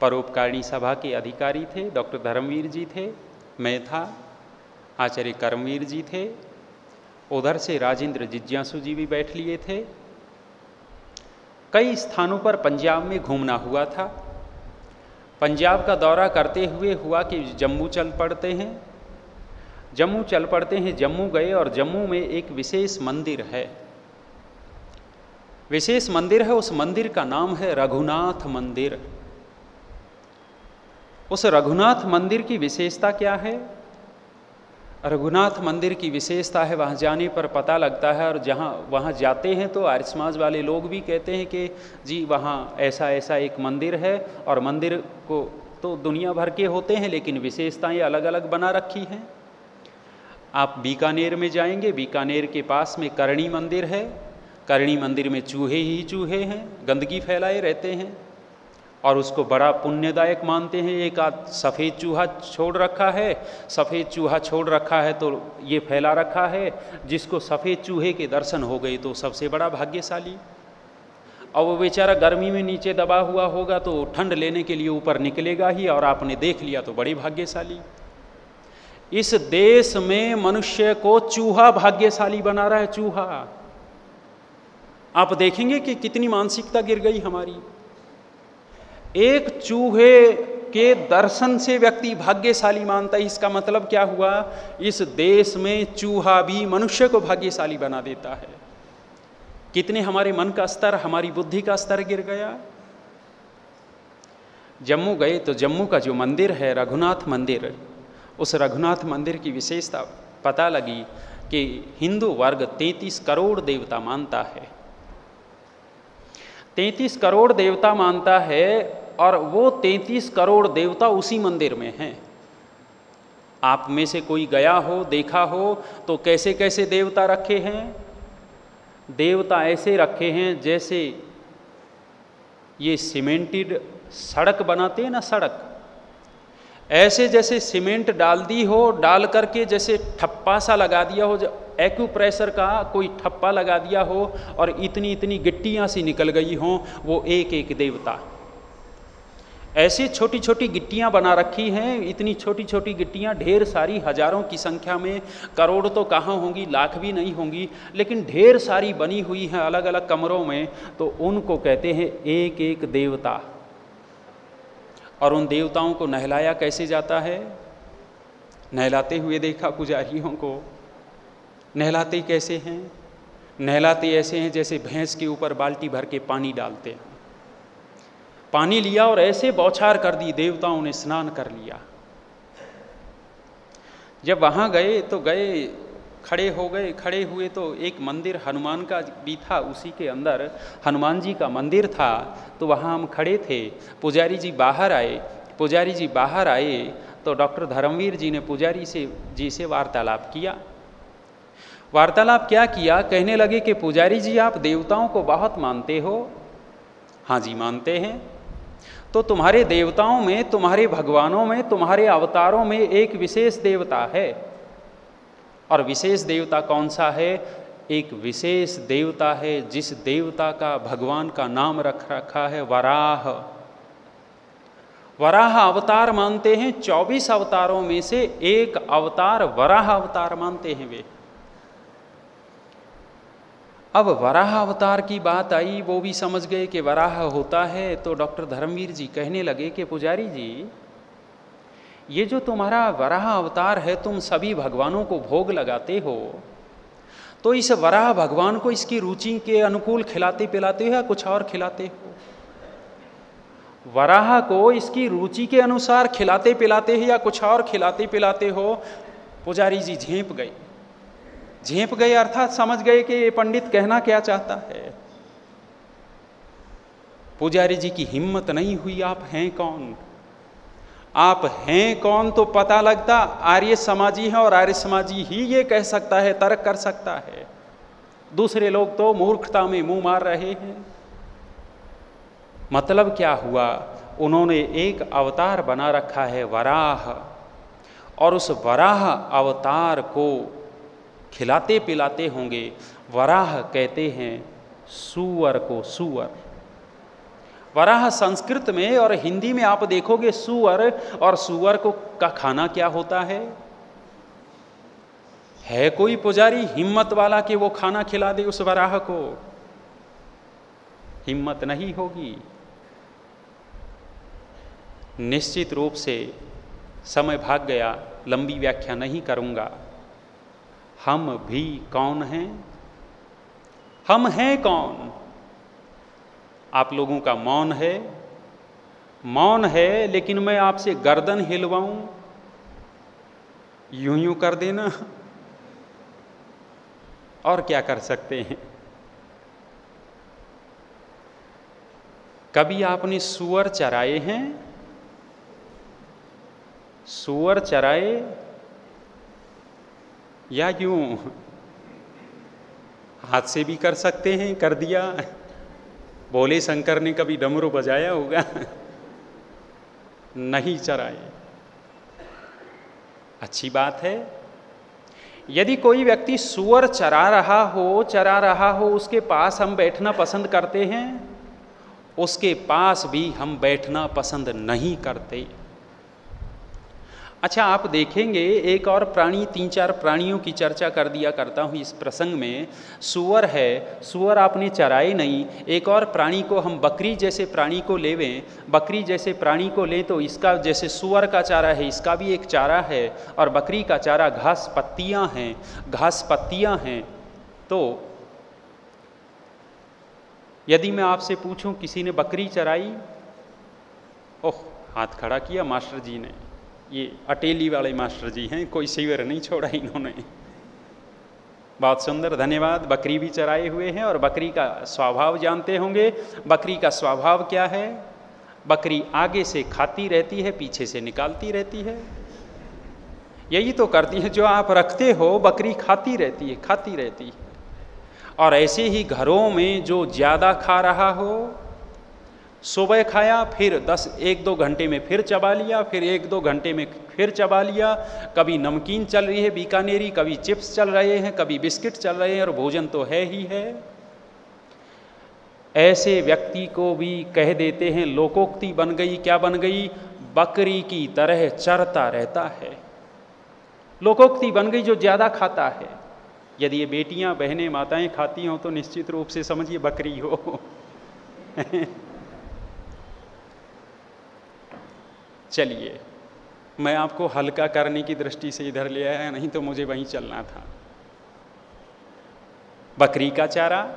परोपकारिणी सभा के अधिकारी थे, डॉक्टर धर्मवीर जी थे, मैं था, आचार्य कर्मवीर जी थे, उधर से राजेंद्र जिज्ञासु जी भी बैठ लिए थे। कई स्थानों पर पंजाब में घूमना हुआ था। पंजाब का दौरा करते हुए हुआ कि जम्मू चल पड़ते हैं। जम्मू चल पड़ते हैं, जम्मू गए और जम्मू में एक विशेष मंदिर है। विशेष मंदिर है, उस मंदिर का नाम है रघुनाथ मंदिर। उस रघुनाथ मंदिर की विशेषता क्या है? रघुनाथ मंदिर की विशेषता है, वहाँ जाने पर पता लगता है, और जहाँ, वहाँ जाते हैं तो आर्य समाज वाले लोग भी कहते हैं कि, जी, वहाँ ऐसा ऐसा एक मंदिर है। और मंदिर को तो दुनिया भर के होते हैं, लेकिन विशेषताएँ अलग अलग बना रखी हैं। आप बीकानेर में जाएँगे, बीकानेर के पास में करणी मंदिर है। करणी मंदिर में चूहे ही चूहे हैं, गंदगी फैलाए रहते हैं, और उसको बड़ा पुण्यदायक मानते हैं। एक आध सफ़ेद चूहा छोड़ रखा है, सफ़ेद चूहा छोड़ रखा है तो ये फैला रखा है, जिसको सफ़ेद चूहे के दर्शन हो गए तो सबसे बड़ा भाग्यशाली। और वो बेचारा गर्मी में नीचे दबा हुआ होगा तो ठंड लेने के लिए ऊपर निकलेगा ही, और आपने देख लिया तो बड़ी भाग्यशाली। इस देश में मनुष्य को चूहा भाग्यशाली बना रहा है, चूहा। आप देखेंगे कि कितनी मानसिकता गिर गई हमारी। एक चूहे के दर्शन से व्यक्ति भाग्यशाली मानता है, इसका मतलब क्या हुआ? इस देश में चूहा भी मनुष्य को भाग्यशाली बना देता है। कितने हमारे मन का स्तर, हमारी बुद्धि का स्तर गिर गया? जम्मू गए तो जम्मू का जो मंदिर है, रघुनाथ मंदिर, उस रघुनाथ मंदिर की विशेषता पता लगी कि हिंदू वर्ग 33 करोड़ देवता मानता है। 33 करोड़ देवता मानता है और वो 33 करोड़ देवता उसी मंदिर में हैं। आप में से कोई गया हो, देखा हो तो कैसे कैसे देवता रखे हैं? देवता ऐसे रखे हैं जैसे ये सीमेंटेड सड़क बनाते हैं ना सड़क? ऐसे जैसे सीमेंट डाल दी हो, डाल करके जैसे ठप्पा सा लगा दिया हो एक्यू प्रेशर का कोई ठप्पा लगा दिया हो और इतनी इतनी गिट्टियाँ सी निकल गई हों, वो एक एक देवता। ऐसी छोटी छोटी गिट्टियाँ बना रखी हैं, इतनी छोटी छोटी गिट्टियाँ ढेर सारी हज़ारों की संख्या में, करोड़ तो कहाँ होंगी, लाख भी नहीं होंगी, लेकिन ढेर सारी बनी हुई हैं अलग अलग कमरों में तो उनको कहते हैं एक एक देवता। और उन देवताओं को नहलाया कैसे जाता है? नहलाते हुए देखा पुजारियों को, नहलाते कैसे हैं? नहलाते ऐसे हैं जैसे भैंस के ऊपर बाल्टी भर के पानी डालते हैं। पानी लिया और ऐसे बौछार कर दी, देवताओं ने स्नान कर लिया। जब वहाँ गए तो गए खड़े हो गए, खड़े हुए तो एक मंदिर हनुमान का भी था, उसी के अंदर हनुमान जी का मंदिर था तो वहाँ हम खड़े थे। पुजारी जी बाहर आए, पुजारी जी बाहर आए तो डॉक्टर धर्मवीर जी ने पुजारी से, जी से वार्तालाप किया। वार्तालाप क्या किया? कहने लगे कि पुजारी जी, आप देवताओं को बहुत मानते हो। हाँ जी, मानते हैं। तो तुम्हारे देवताओं में, तुम्हारे भगवानों में, तुम्हारे अवतारों में एक विशेष देवता है। और विशेष देवता कौन सा है? एक विशेष देवता है, जिस देवता का भगवान का नाम रख रखा है, वराह। वराह अवतार मानते हैं, चौबीस अवतारों में से एक अवतार वराह अवतार मानते हैं वे। अब वराह अवतार की बात आई, वो भी समझ गए कि वराह होता है तो डॉक्टर धर्मवीर जी कहने लगे कि पुजारी जी ये जो तुम्हारा वराह अवतार है, तुम सभी भगवानों को भोग लगाते हो। तो इस वराह भगवान को इसकी रुचि के अनुकूल खिलाते पिलाते हो या कुछ और खिलाते हो? वराह को इसकी रुचि के अनुसार खिलाते पिलाते हो या कुछ और खिलाते पिलाते हो? पुजारी जी झेप गए। झेप गए अर्थात समझ गए कि ये पंडित कहना क्या चाहता है। पुजारी जी की हिम्मत नहीं हुई, आप हैं कौन? आप हैं कौन तो पता लगता? आर्य समाजी है और आर्य समाजी ही ये कह सकता है, तर्क कर सकता है। दूसरे लोग तो मूर्खता में मुँह मार रहे हैं। मतलब क्या हुआ? उन्होंने एक अवतार बना रखा है वराह, और उस वराह अवतार को खिलाते पिलाते होंगे। वराह कहते हैं सुअर को सुअर। वराह संस्कृत में और हिंदी में आप देखोगे सुअर और सुअर को का खाना क्या होता है? है कोई पुजारी हिम्मत वाला कि वो खाना खिला दे उस वराह को? हिम्मत नहीं होगी। निश्चित रूप से समय भाग गया, लंबी व्याख्या नहीं करूँगा। हम भी कौन हैं? हम हैं कौन? आप लोगों का मौन है। मौन है, लेकिन मैं आपसे गर्दन हिलवाऊं। यूँ यूँ कर देना। और क्या कर सकते हैं? कभी आपने सुअर चराए हैं? सुअर चराए? या यूँ? हाथ से भी कर सकते हैं, कर दिया। बोले, शंकर ने कभी डमरू बजाया होगा? नहीं चराए अच्छी बात है। यदि कोई व्यक्ति सुअर चरा रहा हो, चरा रहा हो, उसके पास हम बैठना पसंद करते हैं, उसके पास भी हम बैठना पसंद नहीं करते। अच्छा आप देखेंगे, एक और प्राणी, तीन चार प्राणियों की चर्चा कर दिया करता हूँ इस प्रसंग में। सुअर है, सुअर आपने चराए नहीं, एक और प्राणी को हम बकरी जैसे प्राणी को लेवें बकरी जैसे प्राणी को लें तो इसका जैसे सुअर का चारा है, इसका भी एक चारा है, और बकरी का चारा घास पत्तियाँ हैं, घास पत्तियाँ हैं। तो यदि मैं आपसे पूछूँ, किसी ने बकरी चराई? ओह, हाथ खड़ा किया मास्टर जी ने। ये अटेली वाले मास्टर जी हैं, कोई शिविर नहीं छोड़ा इन्होंने। बहुत सुंदर, धन्यवाद। बकरी भी चराए हुए हैं और बकरी का स्वभाव जानते होंगे। बकरी का स्वभाव क्या है? बकरी आगे से खाती रहती है, पीछे से निकालती रहती है। यही तो करती है, जो आप रखते हो, बकरी खाती रहती है, खाती रहती है। और ऐसे ही घरों में जो ज़्यादा खा रहा हो सुबह खाया, फिर दस, एक दो घंटे में फिर चबा लिया, फिर एक दो घंटे में फिर चबा लिया। कभी नमकीन चल रही है बीकानेरी, कभी चिप्स चल रहे हैं, कभी बिस्किट चल रहे हैं और भोजन तो है ही है। ऐसे व्यक्ति को भी कह देते हैं, लोकोक्ति बन गई, क्या बन गई? बकरी की तरह चरता रहता है। लोकोक्ति बन गई जो ज़्यादा खाता है। यदि ये बेटियाँ, बहनें, माताएँ खाती हों तो निश्चित रूप से समझिए बकरी हो। चलिए, मैं आपको हल्का करने की दृष्टि से इधर ले आया, नहीं तो मुझे वहीं चलना था। बकरी का चारा?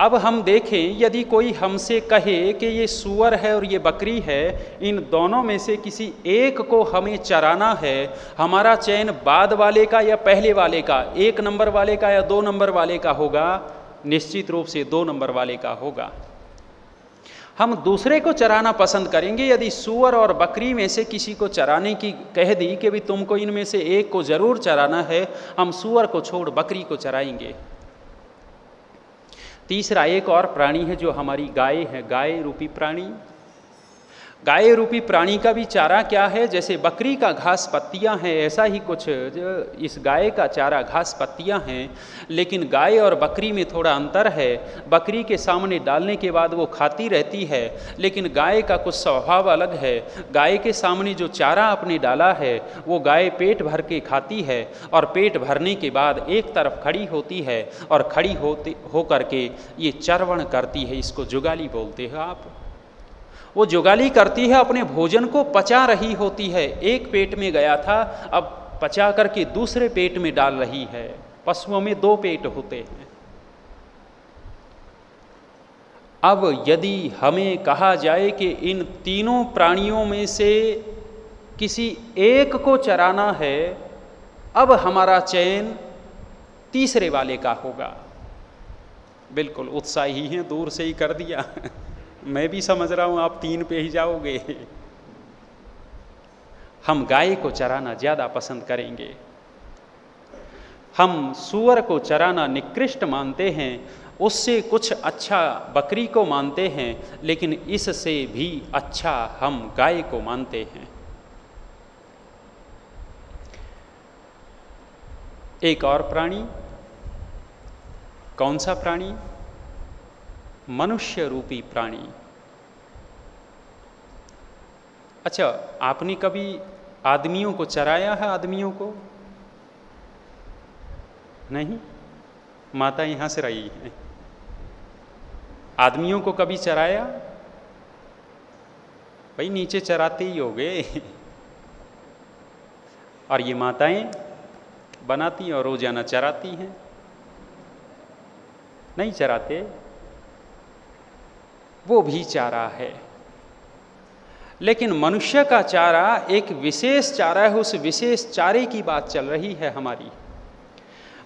अब हम देखें, यदि कोई हमसे कहे कि ये सुअर है और ये बकरी है, इन दोनों में से किसी एक को हमें चराना है, हमारा चयन बाद वाले का या पहले वाले का, एक नंबर वाले का या दो नंबर वाले का होगा? निश्चित रूप से दो नंबर वाले का होगा। हम दूसरे को चराना पसंद करेंगे। यदि सुअर और बकरी में से किसी को चराने की कह दी कि भी तुमको इनमें से एक को ज़रूर चराना है, हम सुअर को छोड़ बकरी को चराएँगे। तीसरा एक और प्राणी है जो हमारी गाय है। गाय रूपी प्राणी। गाय रूपी प्राणी का भी चारा क्या है? जैसे बकरी का घास पत्तियाँ हैं, ऐसा ही कुछ इस गाय का चारा घास पत्तियाँ हैं। लेकिन गाय और बकरी में थोड़ा अंतर है। बकरी के सामने डालने के बाद वो खाती रहती है, लेकिन गाय का कुछ स्वभाव अलग है। गाय के सामने जो चारा आपने डाला है, वो गाय पेट भर के खाती है और पेट भरने के बाद एक तरफ़ खड़ी होती है और खड़ी होते, होकर के ये चरवण करती है, इसको जुगाली बोलते हो आप। वो जुगाली करती है, अपने भोजन को पचा रही होती है। एक पेट में गया था, अब पचा करके दूसरे पेट में डाल रही है। पशुओं में दो पेट होते हैं। अब यदि हमें कहा जाए कि इन तीनों प्राणियों में से किसी एक को चराना है, अब हमारा चयन तीसरे वाले का होगा। बिल्कुल उत्साही हैं, दूर से ही कर दिया। मैं भी समझ रहा हूँ, आप तीन पे ही जाओगे। हम गाय को चराना ज़्यादा पसंद करेंगे। हम सुअर को चराना निकृष्ट मानते हैं, उससे कुछ अच्छा बकरी को मानते हैं, लेकिन इससे भी अच्छा हम गाय को मानते हैं। एक और प्राणी, कौन सा प्राणी? मनुष्य रूपी प्राणी। अच्छा आपने कभी आदमियों को चराया है, आदमियों को? नहीं? माता यहाँ से रही है। आदमियों को कभी चराया? भाई, नीचे चराते ही हो गए। और ये माताएँ बनाती और रोज़ाना चराती हैं। नहीं चराते? वो भी चारा है। लेकिन मनुष्य का चारा, एक विशेष चारा है, उस विशेष चारे की बात चल रही है हमारी।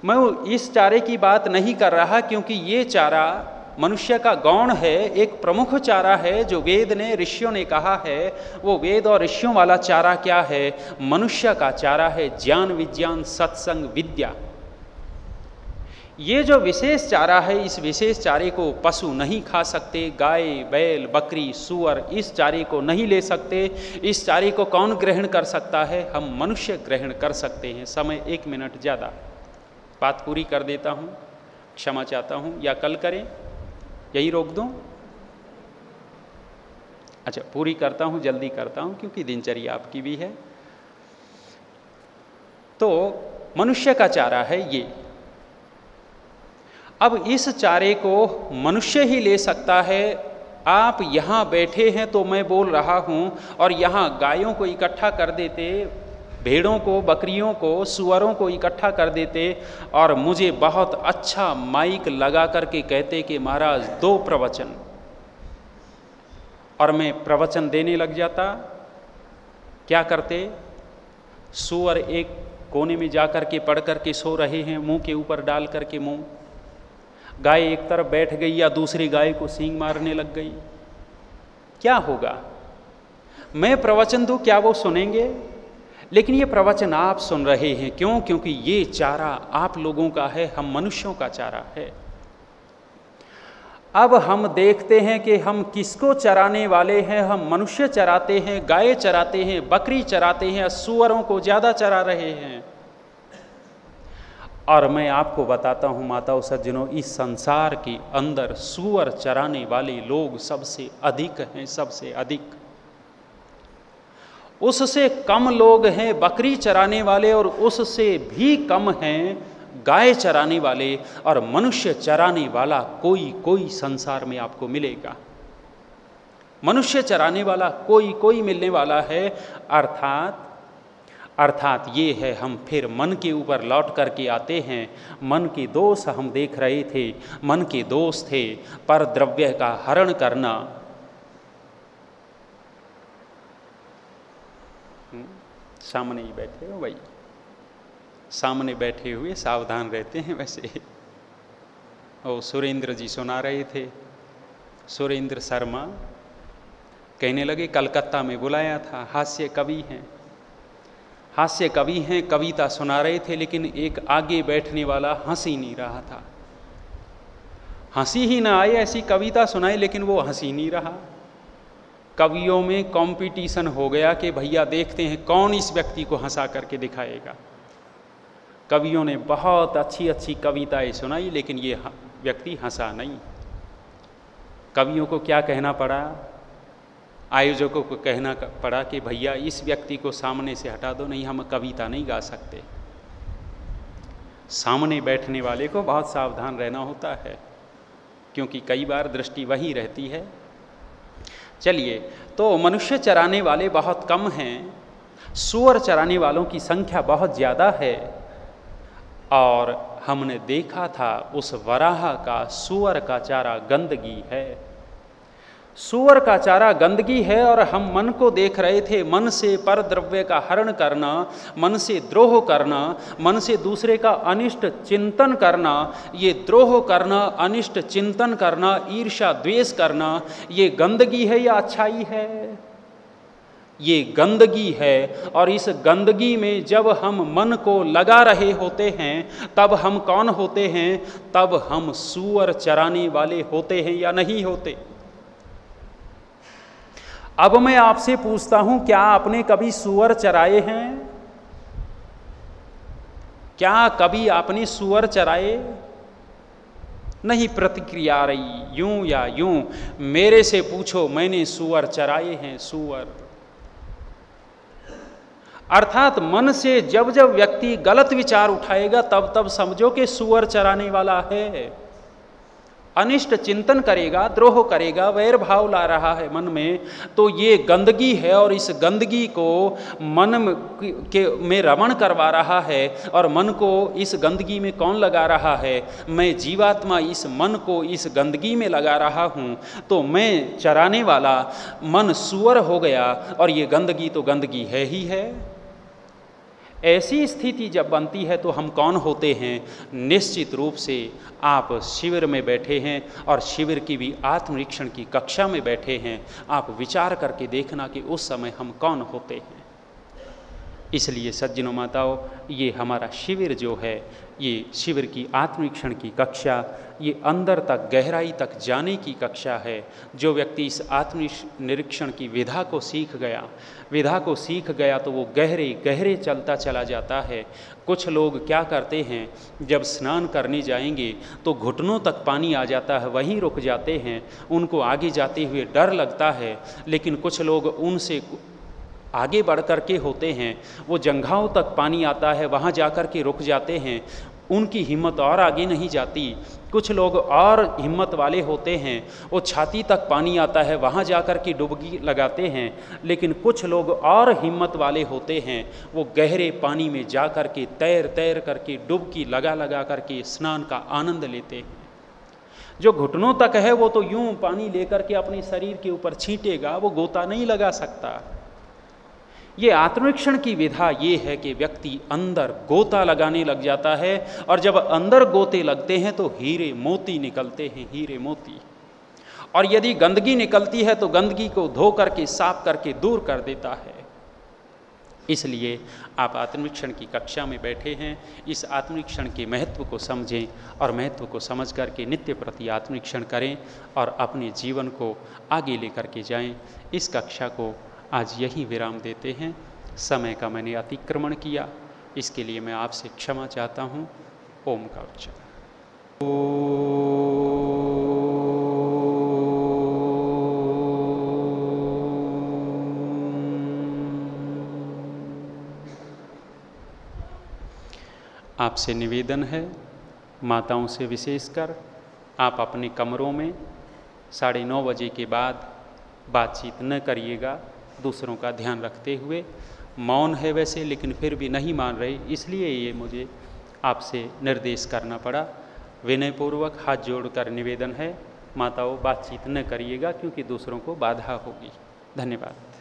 मैं इस चारे की बात नहीं कर रहा क्योंकि ये चारा मनुष्य का गौण है, एक प्रमुख चारा है, जो वेद ने, ऋषियों ने कहा है, वो वेद और ऋषियों वाला चारा क्या है? मनुष्य का चारा है ज्ञान, विज्ञान, सत्संग, विद्या। ये जो विशेष चारा है, इस विशेष चारे को पशु नहीं खा सकते, गाय, बैल, बकरी, सुअर, इस चारे को नहीं ले सकते। इस चारे को कौन ग्रहण कर सकता है? हम मनुष्य ग्रहण कर सकते हैं। समय एक मिनट ज़्यादा। बात पूरी कर देता हूँ, क्षमा चाहता हूँ, या कल करें? यही रोक दूँ? अच्छा पूरी करता हूँ, जल्दी करता हूँ, क्योंकि दिनचर्या आपकी भी है। तो मनुष्य का चारा है ये। अब इस चारे को मनुष्य ही ले सकता है। आप यहाँ बैठे हैं तो मैं बोल रहा हूँ, और यहाँ गायों को इकट्ठा कर देते, भेड़ों को, बकरियों को, सुअरों को इकट्ठा कर देते, और मुझे बहुत अच्छा माइक लगा करके कहते कि महाराज, दो प्रवचन। और मैं प्रवचन देने लग जाता। क्या करते? सुअर एक कोने में जा कर के पढ़ करके सो रहे हैं, मुँह के ऊपर डाल करके मुँह। गाय एक तरफ़ बैठ गई या दूसरी गाय को सींग मारने लग गई। क्या होगा? मैं प्रवचन दूँ, क्या वो सुनेंगे? लेकिन ये प्रवचन आप सुन रहे हैं, क्यों? क्योंकि ये चारा आप लोगों का है, हम मनुष्यों का चारा है। अब हम देखते हैं कि हम किसको चराने वाले हैं। हम मनुष्य चराते हैं, गाय चराते हैं, बकरी चराते हैं सुअरों को ज़्यादा चरा रहे हैं। और मैं आपको बताता हूँ, माताओं, सज्जनों, इस संसार के अंदर सुअर चराने वाले लोग सबसे अधिक हैं, सबसे अधिक। उससे कम लोग हैं बकरी चराने वाले और उससे भी कम हैं गाय चराने वाले और मनुष्य चराने वाला कोई कोई संसार में आपको मिलेगा। मनुष्य चराने वाला कोई कोई मिलने वाला है, अर्थात अर्थात ये है, हम फिर मन के ऊपर लौट करके आते हैं। मन के दोष हम देख रहे थे, मन के दोष थे, पर द्रव्य का हरण करना। सामने ही बैठे हो भाई। सामने बैठे हुए सावधान रहते हैं वैसे। ओ, सुरेंद्र जी सुना रहे थे। सुरेंद्र शर्मा कहने लगे, कलकत्ता में बुलाया था, हास्य कवि हैं। हास्य कवि हैं, कविता सुना रहे थे, लेकिन एक आगे बैठने वाला हंस ही नहीं रहा था। हँसी ही ना आए ऐसी कविता सुनाई, लेकिन वो हँसी नहीं रहा। कवियों में कंपटीशन हो गया कि भैया देखते हैं कौन इस व्यक्ति को हंसा करके दिखाएगा। कवियों ने बहुत अच्छी अच्छी कविताएँ सुनाई, लेकिन ये व्यक्ति हंसा नहीं। कवियों को क्या कहना पड़ा? आयोजकों को कहना पड़ा कि भैया, इस व्यक्ति को सामने से हटा दो, नहीं हम कविता नहीं गा सकते। सामने बैठने वाले को बहुत सावधान रहना होता है, क्योंकि कई बार दृष्टि वही रहती है। चलिए तो मनुष्य चराने वाले बहुत कम हैं, सुअर चराने वालों की संख्या बहुत ज़्यादा है, और हमने देखा था उस वराह का, सुअर का चारा गंदगी है। सुअर का चारा गंदगी है और हम मन को देख रहे थे, मन से पर द्रव्य का हरण करना, मन से द्रोह करना, मन से दूसरे का अनिष्ट चिंतन करना, ये द्रोह करना, अनिष्ट चिंतन करना ईर्षा द्वेष करना, ये गंदगी है या अच्छाई है? ये गंदगी है और इस गंदगी में जब हम मन को लगा रहे होते हैं, तब हम कौन होते हैं? तब हम सुअर चराने वाले होते हैं या नहीं होते? अब मैं आपसे पूछता हूँ, क्या आपने कभी सुअर चराए हैं? क्या कभी आपने सुअर चराए? नहीं प्रतिक्रिया आ रही, यूँ या यूँ। मेरे से पूछो, मैंने सुअर चराए हैं, सुअर। अर्थात मन से जब जब व्यक्ति गलत विचार उठाएगा, तब तब समझो कि सुअर चराने वाला है। अनिष्ट चिंतन करेगा, द्रोह करेगा, वैर भाव ला रहा है मन में तो ये गंदगी है और इस गंदगी को मन के, में रमण करवा रहा है और मन को इस गंदगी में कौन लगा रहा है? मैं जीवात्मा इस मन को इस गंदगी में लगा रहा हूँ तो मैं चराने वाला मन सुअर हो गया और ये गंदगी तो गंदगी है ही है। ऐसी स्थिति जब बनती है तो हम कौन होते हैं? निश्चित रूप से आप शिविर में बैठे हैं और शिविर की भी आत्मरीक्षण की कक्षा में बैठे हैं। आप विचार करके देखना कि उस समय हम कौन होते हैं। इसलिए सज्जनों माताओं, ये हमारा शिविर जो है, ये शिविर की आत्मरीक्षण की कक्षा, ये अंदर तक, गहराई तक जाने की कक्षा है। जो व्यक्ति इस आत्म निरीक्षण की विधा को सीख गया, विधा को सीख गया तो वो गहरे गहरे चलता चला जाता है। कुछ लोग क्या करते हैं, जब स्नान करने जाएँगे तो घुटनों तक पानी आ जाता है, वहीं रुक जाते हैं। उनको आगे जाते हुए डर लगता है, लेकिन कुछ लोग उनसे आगे बढ़ कर के होते हैं। वो जंघाओं तक पानी आता है, वहाँ जा कर के रुक जाते हैं। उनकी हिम्मत और आगे नहीं जाती। कुछ लोग और हिम्मत वाले होते हैं। वो छाती तक पानी आता है, वहाँ जा कर के डुबकी लगाते हैं। लेकिन कुछ लोग और हिम्मत वाले होते हैं। वो गहरे पानी में जा कर के तैर तैर करके डुबकी लगा लगा करके स्नान का आनंद लेते हैं। जो घुटनों तक है, वो तो यूँ पानी लेकर के अपने शरीर के ऊपर छींटेगा, वो गोता नहीं लगा सकता। ये आत्मरीक्षण की विधा ये है कि व्यक्ति अंदर गोता लगाने लग जाता है और जब अंदर गोते लगते हैं तो हीरे मोती निकलते हैं, हीरे मोती। और यदि गंदगी निकलती है तो गंदगी को धो करके, साफ़ करके दूर कर देता है। इसलिए आप आत्मरीक्षण की कक्षा में बैठे हैं, इस आत्मरीक्षण के महत्व को समझें और महत्व को समझ करके नित्य प्रति आत्मरीक्षण करें और अपने जीवन को आगे लेकर के जाएँ। इस कक्षा को आज यही विराम देते हैं। समय का मैंने अतिक्रमण किया। इसके लिए मैं आपसे क्षमा चाहता हूँ। ओम का उच्चारण। आपसे निवेदन है, माताओं से विशेषकर, आप अपने कमरों में साढ़े नौ बजे के बाद बातचीत न करिएगा। दूसरों का ध्यान रखते हुए। मौन है वैसे, लेकिन फिर भी नहीं मान रहे, इसलिए ये मुझे आपसे निर्देश करना पड़ा। विनयपूर्वक हाथ जोड़कर निवेदन है, माताओं, बातचीत न करिएगा, क्योंकि दूसरों को बाधा होगी। धन्यवाद।